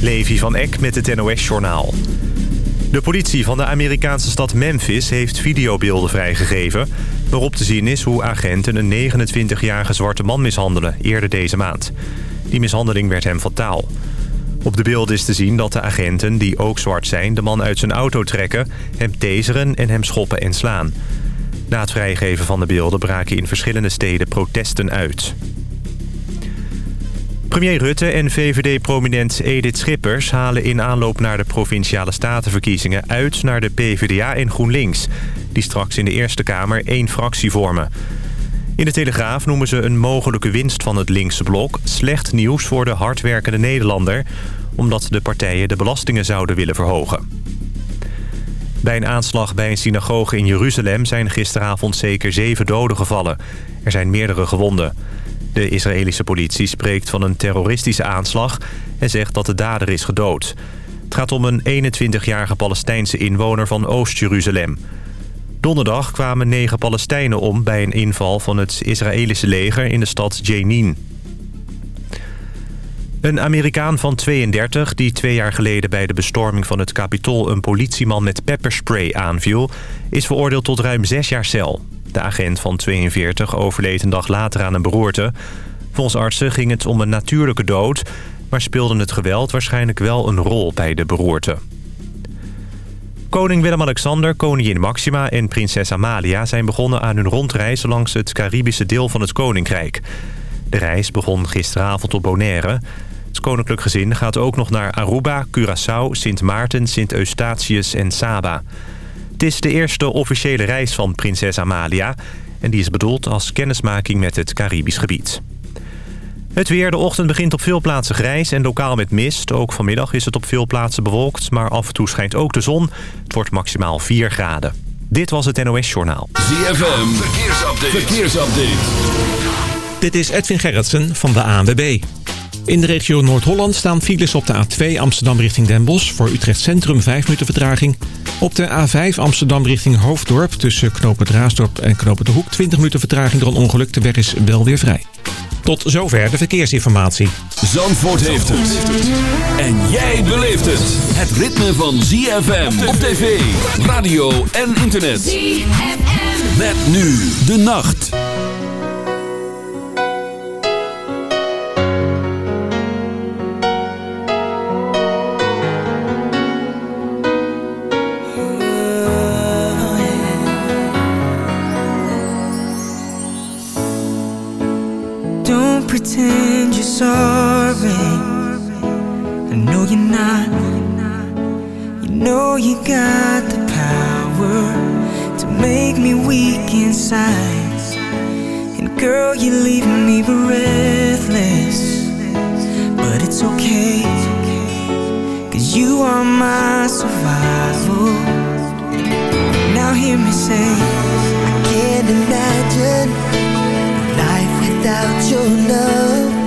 Levi van Eck met het NOS-journaal. De politie van de Amerikaanse stad Memphis heeft videobeelden vrijgegeven... waarop te zien is hoe agenten een 29-jarige zwarte man mishandelen eerder deze maand. Die mishandeling werd hem fataal. Op de beelden is te zien dat de agenten, die ook zwart zijn... de man uit zijn auto trekken, hem taseren en hem schoppen en slaan. Na het vrijgeven van de beelden braken in verschillende steden protesten uit. Premier Rutte en VVD-prominent Edith Schippers halen in aanloop naar de Provinciale Statenverkiezingen uit naar de PvdA en GroenLinks, die straks in de Eerste Kamer één fractie vormen. In de Telegraaf noemen ze een mogelijke winst van het linkse blok slecht nieuws voor de hardwerkende Nederlander, omdat de partijen de belastingen zouden willen verhogen. Bij een aanslag bij een synagoge in Jeruzalem zijn gisteravond zeker zeven doden gevallen. Er zijn meerdere gewonden. De Israëlische politie spreekt van een terroristische aanslag en zegt dat de dader is gedood. Het gaat om een 21-jarige Palestijnse inwoner van Oost-Jeruzalem. Donderdag kwamen negen Palestijnen om bij een inval van het Israëlische leger in de stad Jenin. Een Amerikaan van 32 die twee jaar geleden bij de bestorming van het Capitool... een politieman met pepperspray aanviel, is veroordeeld tot ruim zes jaar cel. De agent van 42 overleed een dag later aan een beroerte. Volgens artsen ging het om een natuurlijke dood... maar speelde het geweld waarschijnlijk wel een rol bij de beroerte. Koning Willem-Alexander, koningin Maxima en prinses Amalia... zijn begonnen aan hun rondreis langs het Caribische deel van het Koninkrijk. De reis begon gisteravond op Bonaire. Het koninklijk gezin gaat ook nog naar Aruba, Curaçao, Sint Maarten, Sint Eustatius en Saba... Het is de eerste officiële reis van prinses Amalia... en die is bedoeld als kennismaking met het Caribisch gebied. Het weer. De ochtend begint op veel plaatsen grijs en lokaal met mist. Ook vanmiddag is het op veel plaatsen bewolkt, maar af en toe schijnt ook de zon. Het wordt maximaal 4 graden. Dit was het NOS Journaal. ZFM. Verkeersupdate. Verkeersupdate. Dit is Edwin Gerritsen van de ANWB. In de regio Noord-Holland staan files op de A2 Amsterdam richting Den Bosch... voor Utrecht Centrum 5 minuten vertraging. Op de A5 Amsterdam richting Hoofddorp tussen Knopen Raasdorp en Knopen de Hoek... 20 minuten vertraging door een ongeluk. De weg is wel weer vrij. Tot zover de verkeersinformatie. Zandvoort heeft het. En jij beleeft het. Het ritme van ZFM op tv, radio en internet. ZFM. Met nu de nacht. Pretend you're sorry. I know you're not. You know you got the power to make me weak inside. And girl, you leave me breathless. But it's okay. Cause you are my survival. Now hear me say, I can't imagine without your love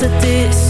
to this.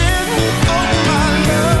Oh my love.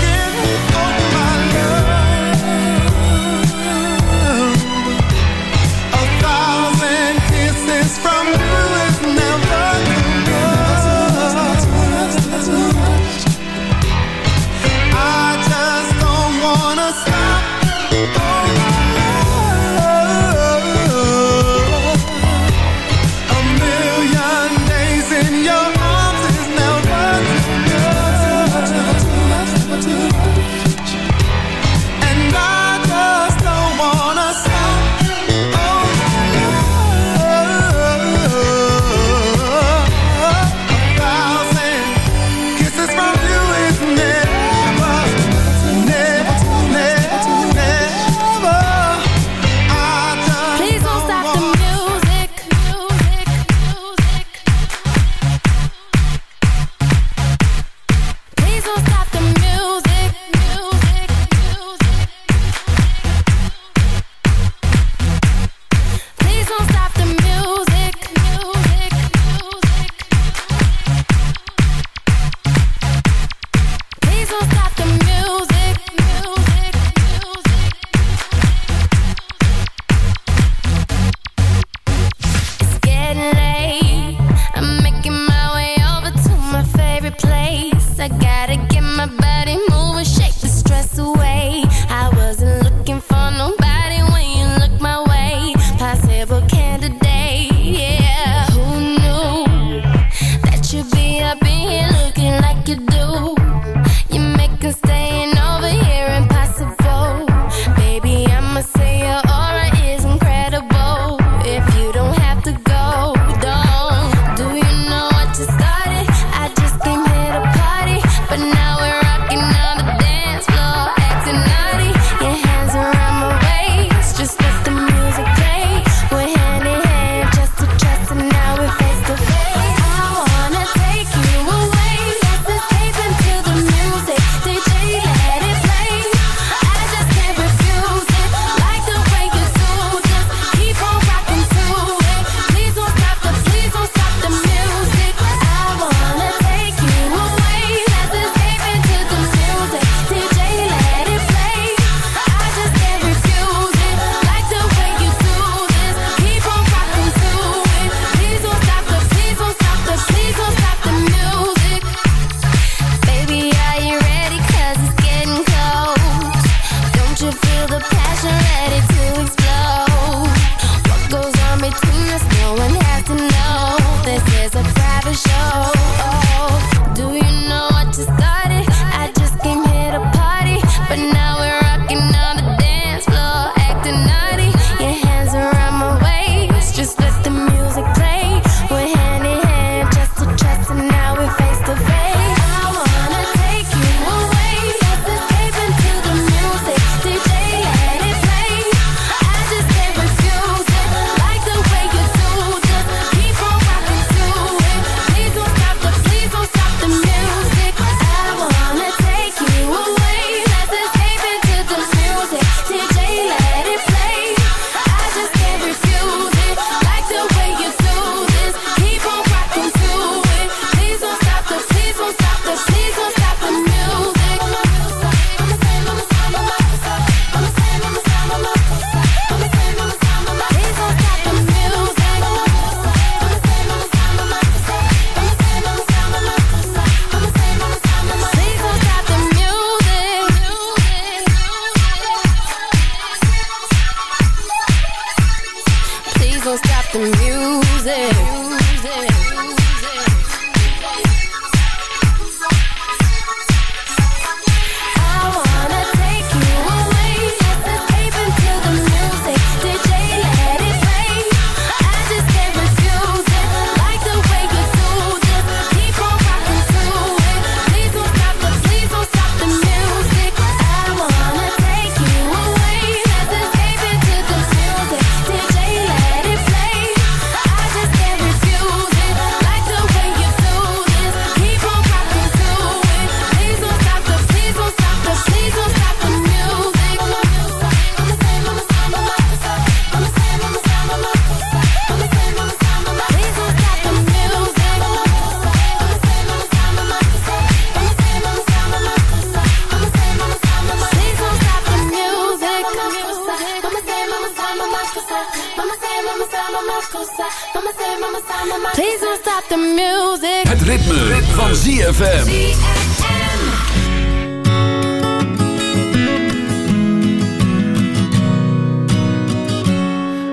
Please don't stop the music. Het ritme, ritme. van ZFM.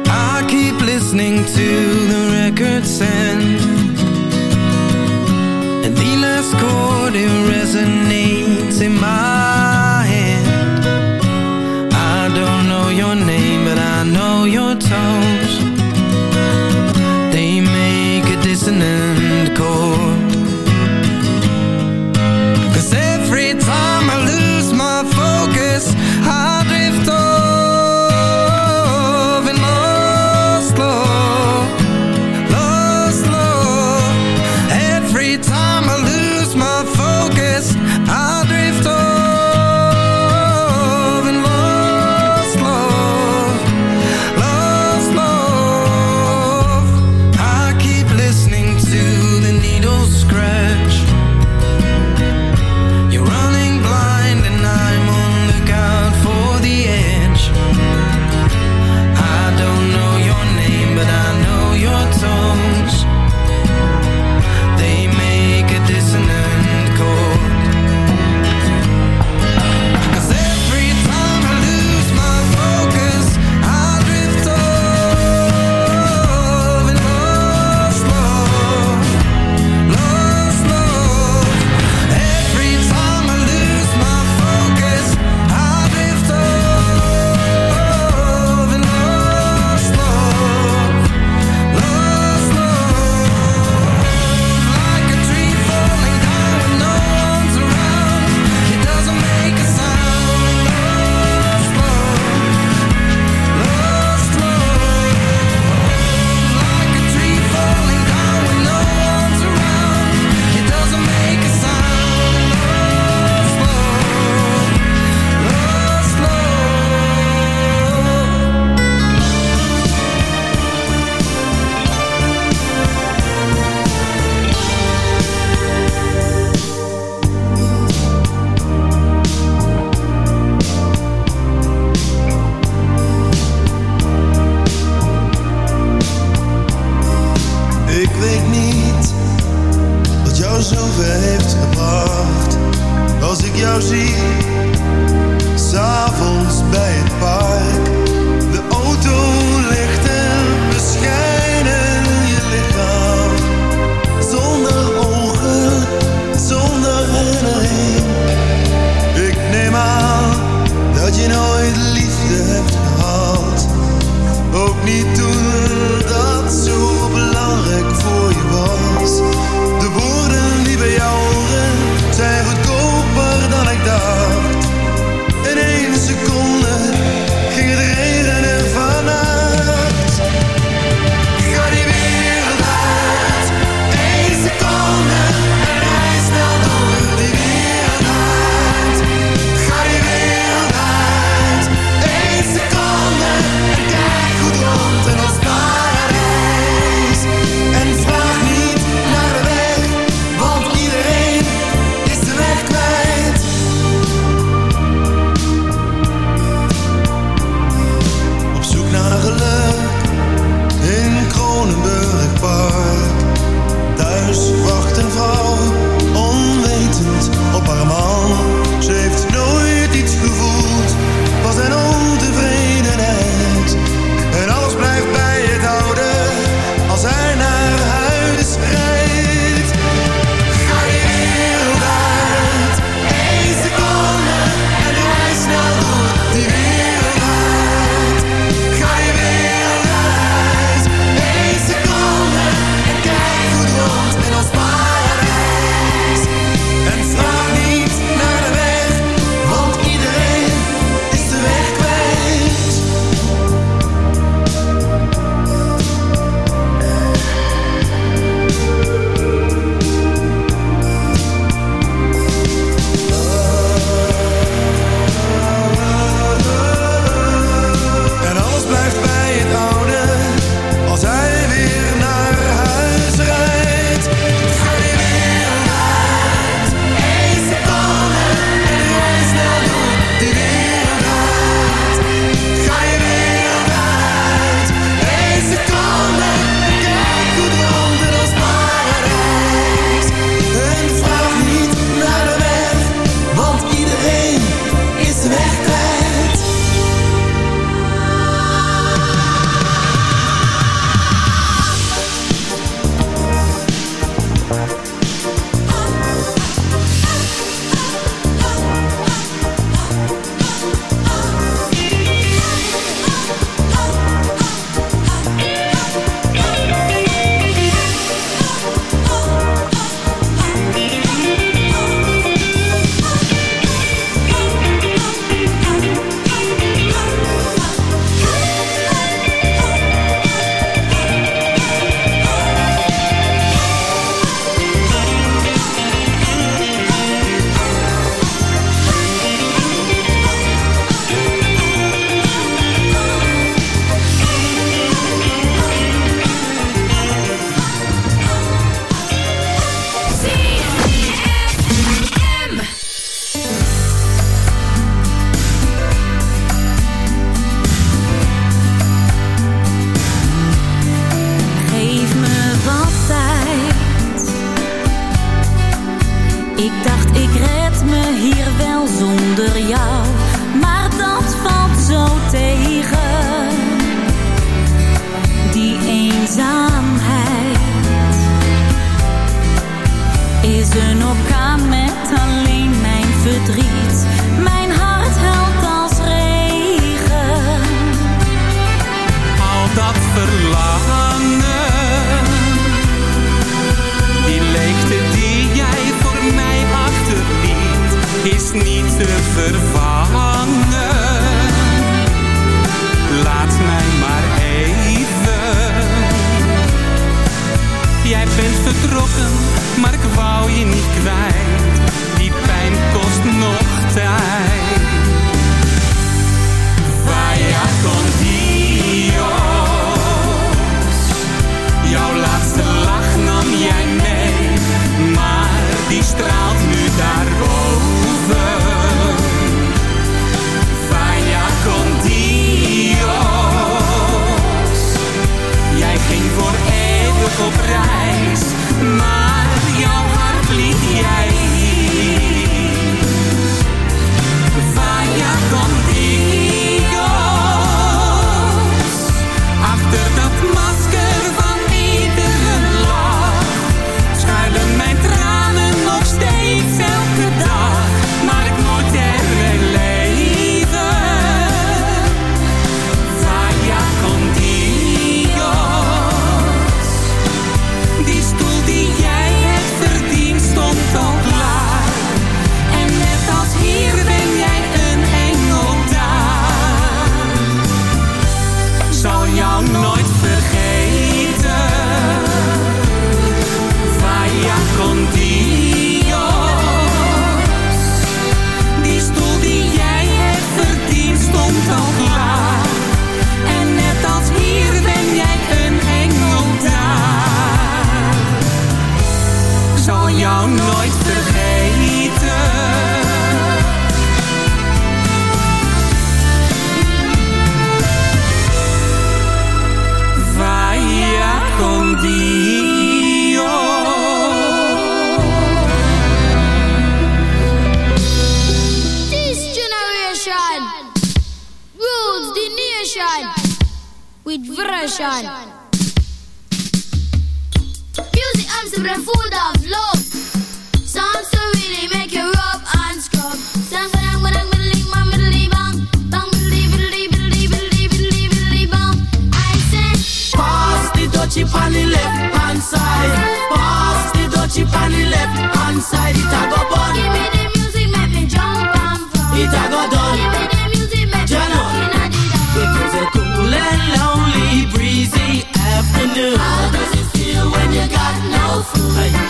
I keep listening to the record and And the last chord, it resonates in my town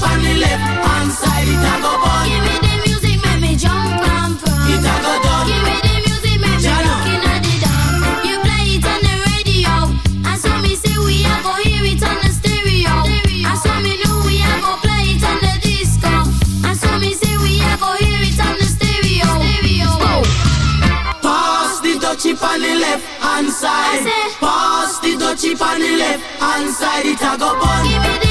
the dutchie on the left hand side. It a go bun. give me the music, make me jump and from. It a go done. Give me the music, make me Jano. looking at the dawn. You play it on the radio, and so me say we a go hear it on the stereo. And so me know we a go play it on the disco. And so me say we a go hear it on the stereo. Stereo. Pass the dutchie on the left hand side. I say- Pass the dutchie on the left hand side. It a go bun.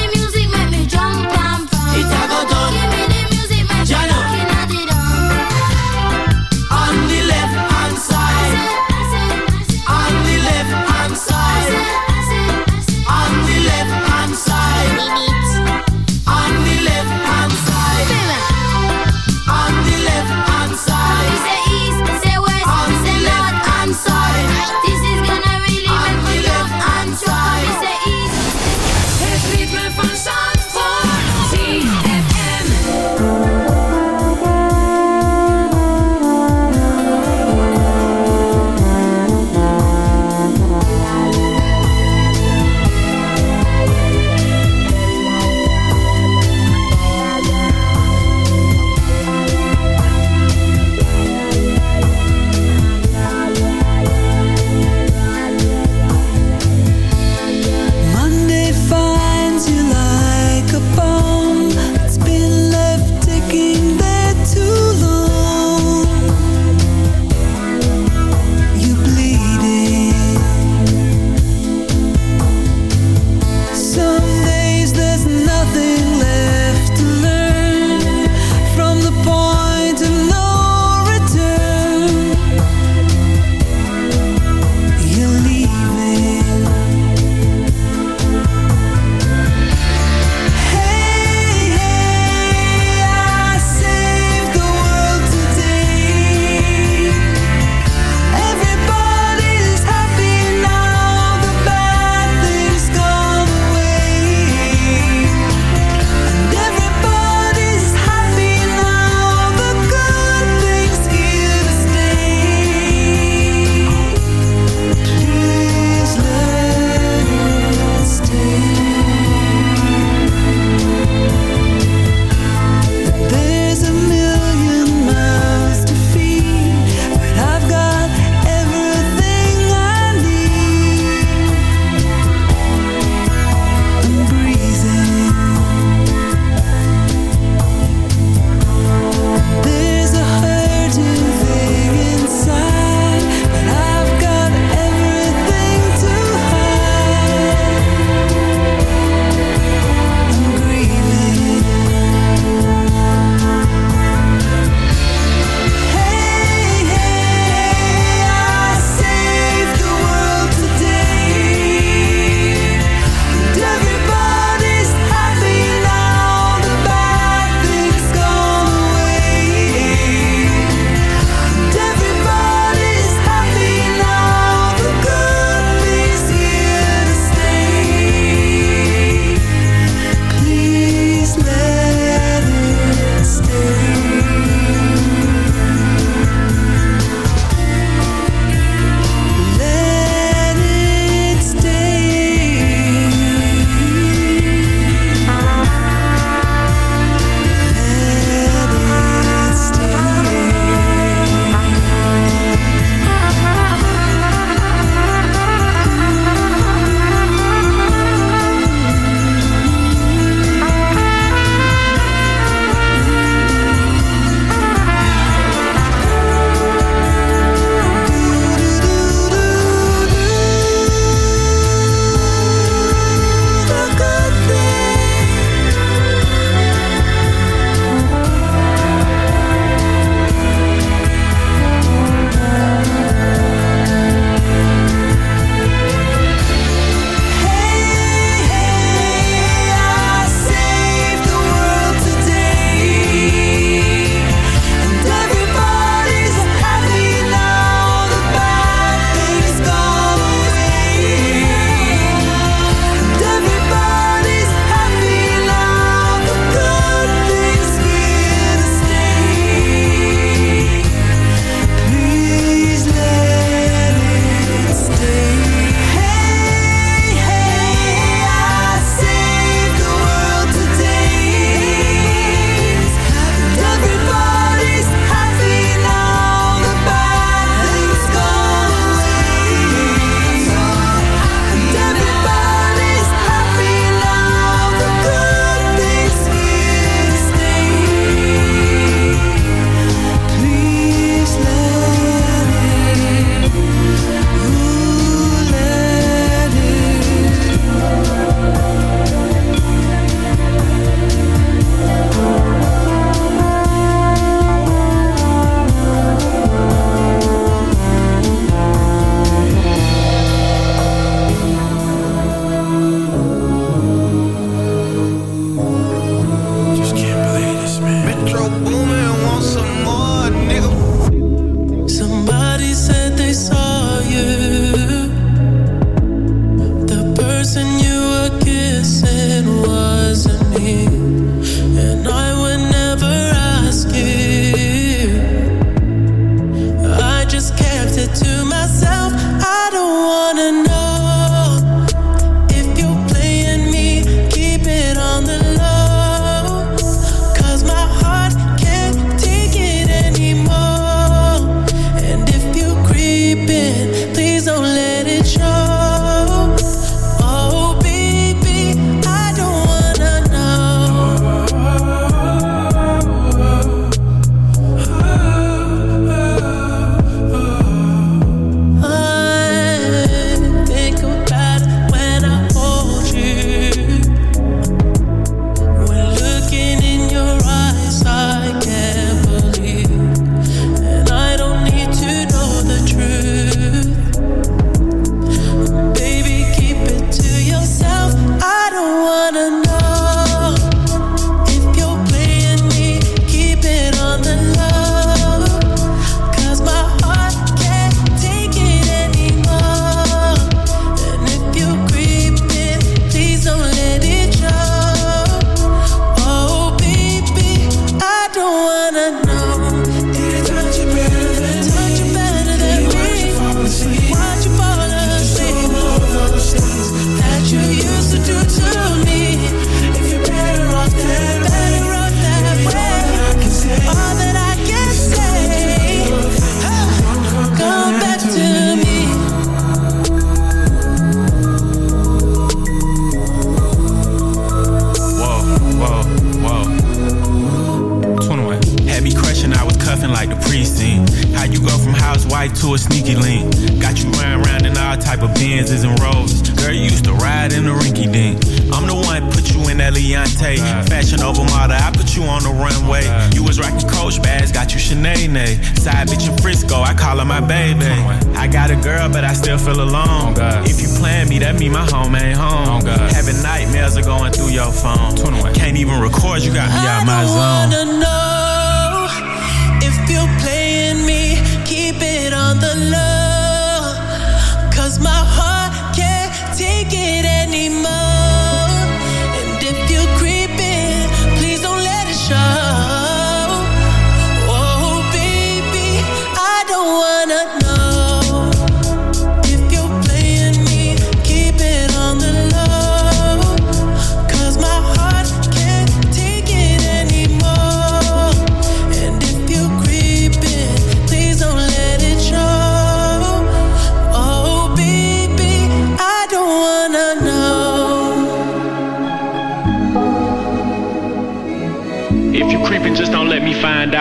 girl, but I still feel alone. If you plan me, that mean my home ain't home. Oh Having nightmares are going through your phone. Can't even record, you got me I out my zone. I wanna know if you're playing me, keep it on the low. Cause my heart can't take it anymore.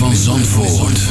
van Zandvoort.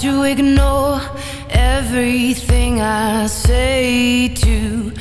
To ignore everything I say to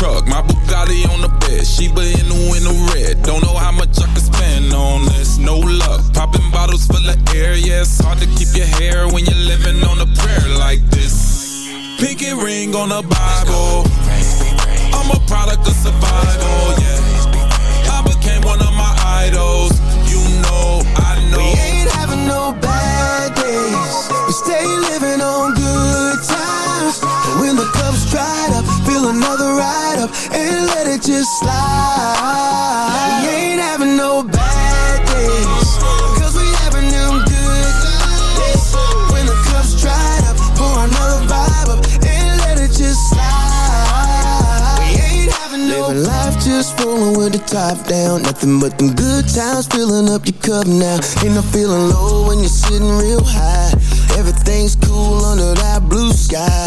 truck, my Bugatti on the bed. Sheba in the window red. Don't know how much I can spend on this. No luck. Popping bottles full of air. Yeah, it's hard to keep your hair when you're living on a prayer like this. Pinky ring on the Bible. I'm a product of survival. Yeah, I became one of my idols. You know, I know. We ain't having no bad days. We stay living on fill another ride up and let it just slide. We ain't having no bad days. Cause we having them good nights. When the cup's dried up, pour another vibe up and let it just slide. We ain't having no Living life just rolling with the top down. Nothing but them good times filling up your cup now. Ain't no feeling low when you're sitting real high. Everything's cool under that blue sky.